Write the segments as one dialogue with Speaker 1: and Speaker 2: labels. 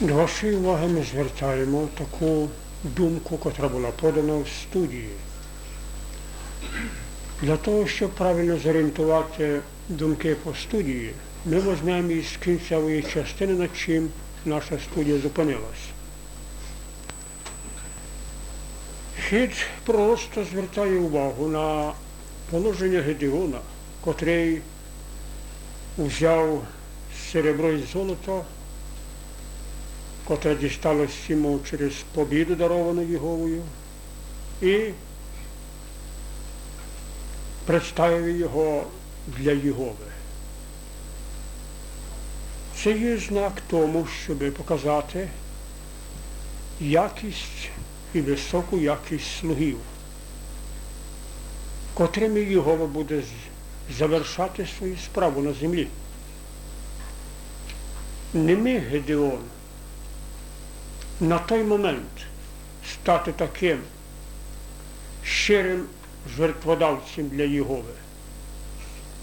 Speaker 1: До вашої уваги ми звертаємо таку думку, котра була подана в студії. Для того, щоб правильно зорієнтувати думки по студії, ми візьмемо із кінцевої частини, над чим наша студія зупинилась. Хід просто звертає увагу на положення Гедеона, котрий взяв серебро і золото, котре дісталось йому через побіду, даровану Єговою, і представив його для Єгови. Це є знак тому, щоб показати якість і високу якість слугів, котрими Єгова буде завершати свою справу на землі. Не ми, Гедеон, на той момент стати таким щирим жертводавцем для Єгови.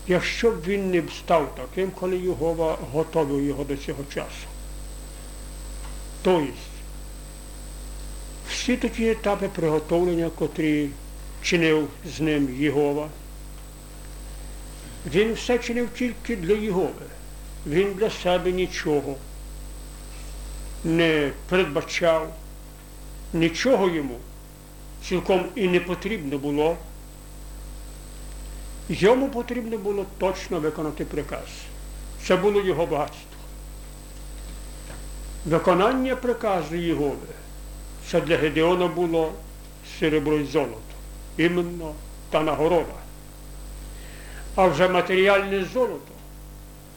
Speaker 1: Якщо б він не став таким, коли Єгова готовив його до цього часу. Тобто, всі такі етапи приготовлення, котрі чинив з ним Єгова, він все чинив тільки для Єгови. Він для себе нічого не передбачав, нічого йому цілком і не потрібно було. Йому потрібно було точно виконати приказ. Це було його багатство. Виконання приказу Єгови це для Гедеона було серебро і золото. Іменно та нагорода. А вже матеріальне золото,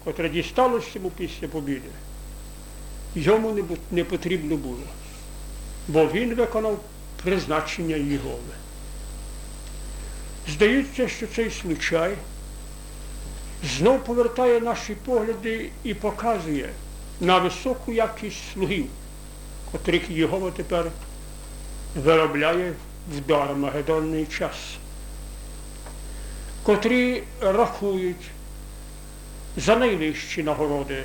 Speaker 1: котре дісталося йому після побіди, йому не потрібно було, бо він виконав призначення Єгови. Здається, що цей случай знов повертає наші погляди і показує на високу якість слугів, котрих Єгова тепер виробляє в дармагедонний час, котрі рахують за найвищі нагороди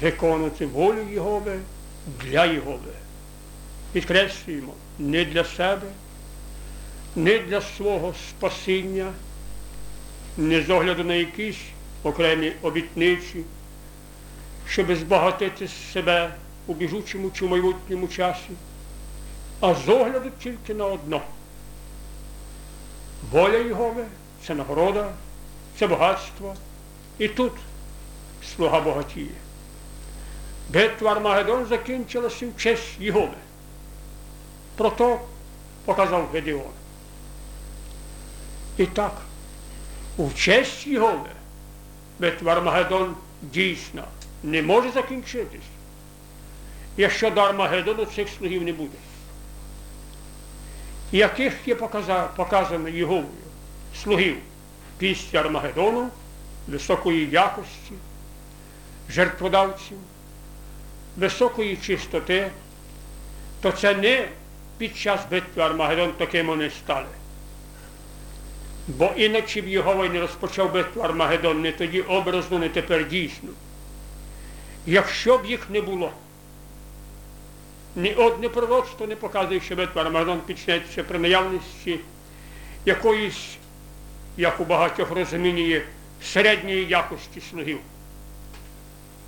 Speaker 1: виконувати волю Єгови для Єгови. Підкреслюємо, не для себе не для свого спасіння, не з огляду на якісь окремі обітниці, щоб збагатити себе у біжучому чи майбутньому часі, а з огляду тільки на одно. Воля Єгови – це нагорода, це багатство. І тут слуга богатіє. Битва Армагеддон закінчилася в честь Єгови. Про то показав Гедеон. І так, у честь Єгови битва Армагеддон дійсно не може закінчитись, якщо до Армагеддону цих слугів не буде. Яких є показано Єговою слугів після Армагеддону, високої якості, жертводавців, високої чистоти, то це не під час битви Армагеддон таким вони стали. Бо іначе б Єгова не розпочав битву Армагеддон не тоді образно, не тепер дійсно. Якщо б їх не було, ні одне пророцтво не показує, що битва Армагеддон почнеться при наявності якоїсь, як у багатьох розумінні, середньої якості слугів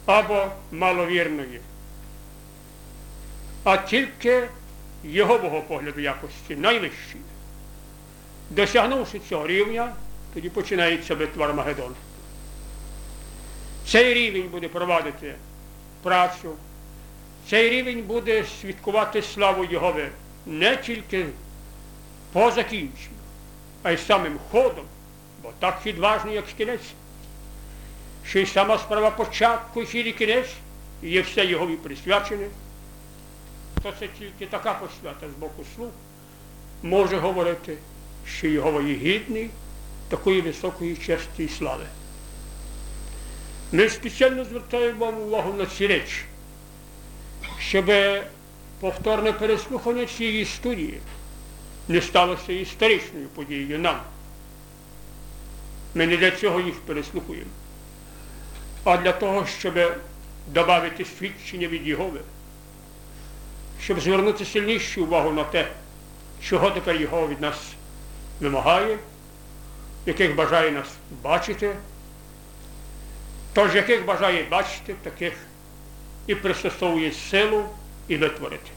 Speaker 1: або маловірної, а тільки його погляду якості найвищої. Досягнувши цього рівня, тоді починається битва Армагеддон. Цей рівень буде провадити працю, цей рівень буде свідкувати славу Єгови не тільки по закінченню, а й самим ходом, бо так хід як кінець. Ще й сама справа початку хід і кінець, є все Єгові присвячене, то це тільки така посвята з боку слуг може говорити що його є гідний такої високої честі і слави. Ми спеціально звертаємо вам увагу на ці речі, щоб повторне переслухання цієї студії не сталося історичною подією нам. Ми не для цього їх переслухуємо, а для того, щоб додати свідчення від Єгови, щоб звернути сильнішу увагу на те, чого тепер його від нас вимагає, яких бажає нас бачити, тож яких бажає бачити, таких і пристосовує силу і витворити.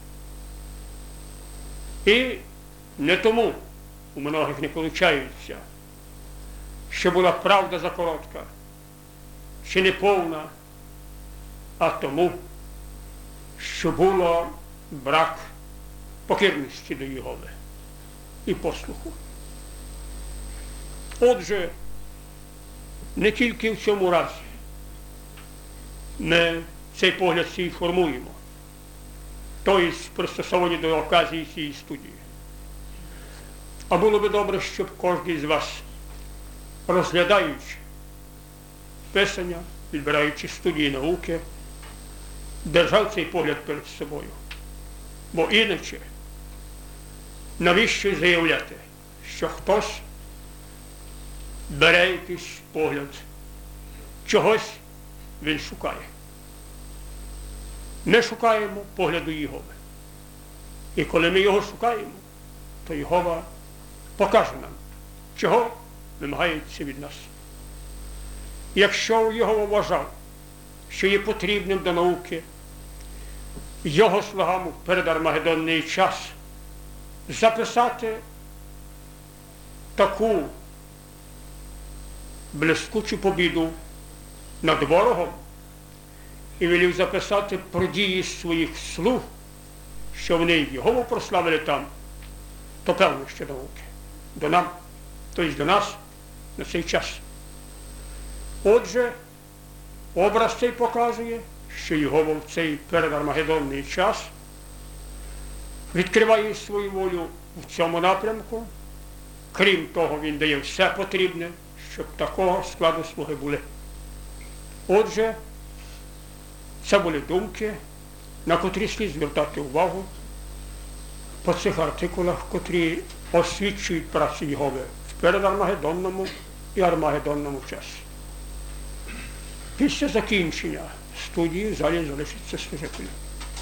Speaker 1: І не тому у многих не виходить, що була правда закоротка, чи не повна, а тому, що було брак покірності до Єгови і послуху. Отже, не тільки в цьому разі ми цей погляд свій формуємо, тобто пристосовані до оказії цієї студії. А було би добре, щоб кожен з вас, розглядаючи писання, відбираючи студії науки, держав цей погляд перед собою. Бо іначе навіщо заявляти, що хтось бере якийсь погляд, чогось він шукає. Ми шукаємо погляду Єгови. І коли ми його шукаємо, то Єгова покаже нам, чого вимагається від нас. Якщо Єгова вважав, що є потрібним до науки, його слугам перед Армагеддонний час записати таку блискучу побіду над ворогом і велів записати про дії своїх слуг, що вони його прославили там, то певно, що науки. До нам, тобто до нас на цей час. Отже, образ цей показує, що його в цей передармагедонний час відкриває свою волю в цьому напрямку. Крім того, він дає все потрібне, щоб такого складу слуги були. Отже, це були думки, на котрі слід звертати увагу по цих артикулах, котрі освічують працю Єгови в передармагедонному і армагедонному часі. Після закінчення студії в залі залишиться служитель.